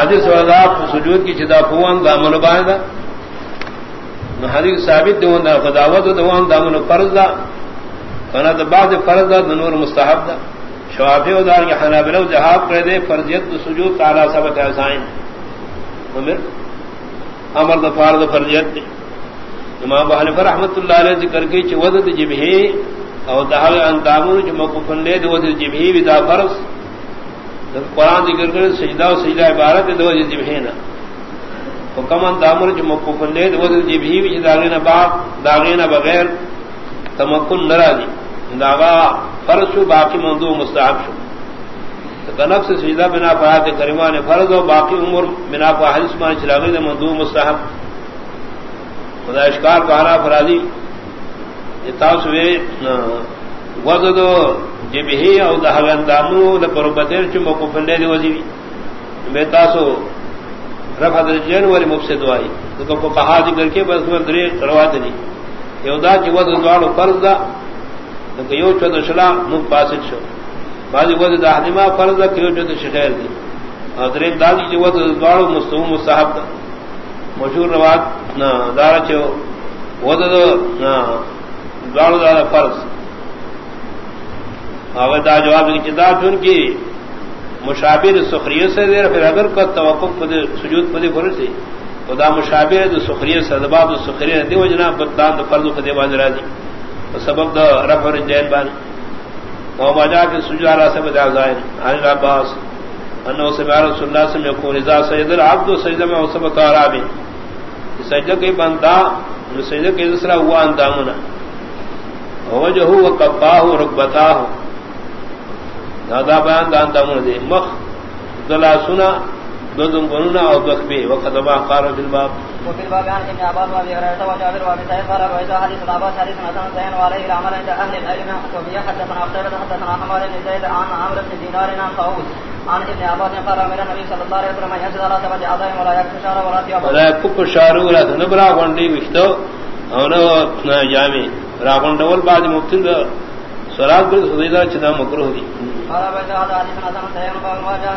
حدیث والا سجود کی چدا فوان دامن باندھا حدیث ثابت دیون دا خداوت دوان دامن فرض دا۔ کنا دا بعد فرض دا نور مستحب دا۔ شوافی و دار کے حنابلہ و جہاب کرے دے، فرضیت دا سجود تعالی ثبت حسائن امر؟ امر دا فارد فرضیت دی امام حنیفہ رحمۃ اللہ علیہ ذکر کی چ ودد جبہی او دہل اندامو جو مکفن لے دو ودد جبہی ودا فرض قرآن ذکر کرے سجدہ و سجدہ عبارت دو ودد جبہی نا۔ حکم اندامو جو مکفن لے دو ودد جبہی وچ داغینا باق داغینا بغیر تمکن نرا دی داغا فرض شو، باقی مندو مستحب شو۔ نفس سجدہ بنا فرات کریمان فرض و باقی عمر بنا پا مان چلاغی مندو مستحب۔ خدا اشکار کہنا فرادی وزد جبہی او دہغن دامو لپر بطیر چمو کفنڈے دی وزیوی میں تاسو رفع درجین والی مفسد وائی. تو کو کہا ذکر کے بس میں دری روات دی. یو دا چی وزد دوارو فرض دا تو یو چود شلا مک پاسد شو. بعضی وزد دا حدیمہ فرض دا کیو چود شخیر دی. اور درین دا چی وزد دوارو مستوم مستحب دا. مشہور روات دار چو دار فرض۔ اگر دا جواب کی چدا چن کی مشابر سخریت سے دیر پھر اگر کا توقف سجود پدی فرض تھی تو دا مشابر سخریت سے دباب سخریت دی وجنا بدان فرض خدی باز راضی۔ سبب دا رفع جین بان او ماجا کے سجارا سے بدا زائن علی عباس انه سمع رسول الله صلى الله عليه وسلم اذا سجد العبد سجد ما وسبت عربي سجدہ کے بندہ سجدہ کے دوسرا ہوا اندامنا وجہ و کفاہ رکبتاہ دادا بیان دا اندامنا دے مخ دلا سنا دو دن قنونا او بخبی وقت با قارو فی الباب وفي الباب عن ابن عباس وابي هريره وجابر وابي سعيد قال رويت حديث العباس حديث حسن زين وعليه العمل عند اهل العلم وفي حدثنا قتيبة حدثنا حمار بن زيد عن عمرو بن دينار عن طاووس عن ابن عباس قال امر النبي صلى الله عليه وسلم يسجد على سبع اعضاء ولا يكف شعر ولا ثياب. ولا يكف شعر ولا نبرا غندي وشتو. او نو جامي را غندول بعد مبتل صلاه بالخديجه چدا مکروه دي قال بعد هذا حديث حسن زين وجاء